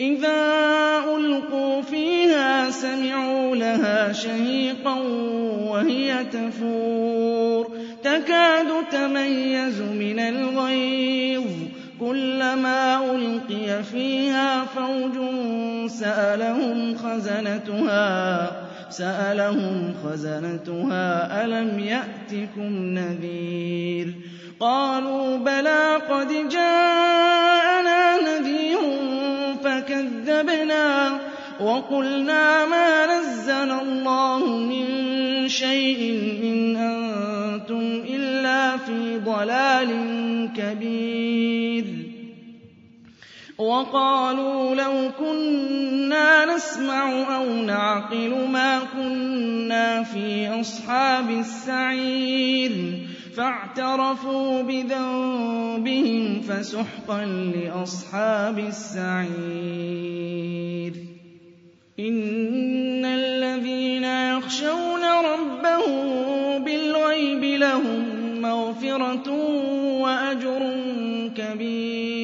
إِذَا أُلْقُوا فِيهَا سَمِعُوا لَهَا شَهِيقًا وَهِيَ تَفُورُ تَكَادُ تَمَيَّزُ مِنَ الْغَيْظِ كُلَّمَا أُلْقِيَ فِيهَا فَوْجٌ سَأَلَهُمْ خَزَنَتُهَا سألهم خزنتها ألم يأتكم نذير قالوا بلى قد جاءنا وقلنا ما نزل الله من شيء إن أنتم إلا في ضلال كبير. وقالوا لو كنا نسمع أو نعقل ما كنا في أصحاب السعير. فاعترفوا بذنبهم فسحقا لأصحاب السعير.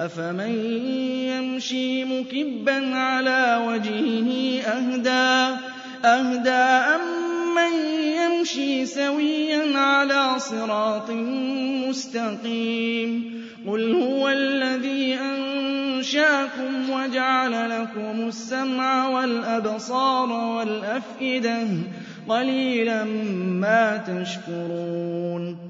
أَفَمَن يَمْشِي مُكِبًّا عَلَىٰ وَجْهِهِ أَهْدَىٰ أَمَّن يَمْشِي سَوِيًّا عَلَىٰ صِرَاطٍ مُّسْتَقِيمٍ قُلْ هُوَ الَّذِي أَنشَأَكُمْ وَجَعَلَ لَكُمُ السَّمْعَ وَالْأَبْصَارَ وَالْأَفْئِدَةَ ۖ قَلِيلًا مَّا تَشْكُرُونَ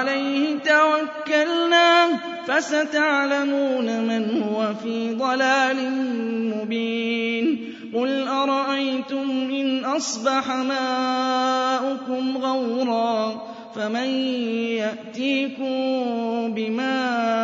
فَسَتَعْلَمُونَ مَنْ هُوَ فِي ضَلَالٍ مُّبِينٍ. قُلْ أَرَأَيْتُمْ إِنْ أَصْبَحَ مَاؤُكُمْ غَوْرًا فَمَن يَأْتِيكُم بِمَاءٍ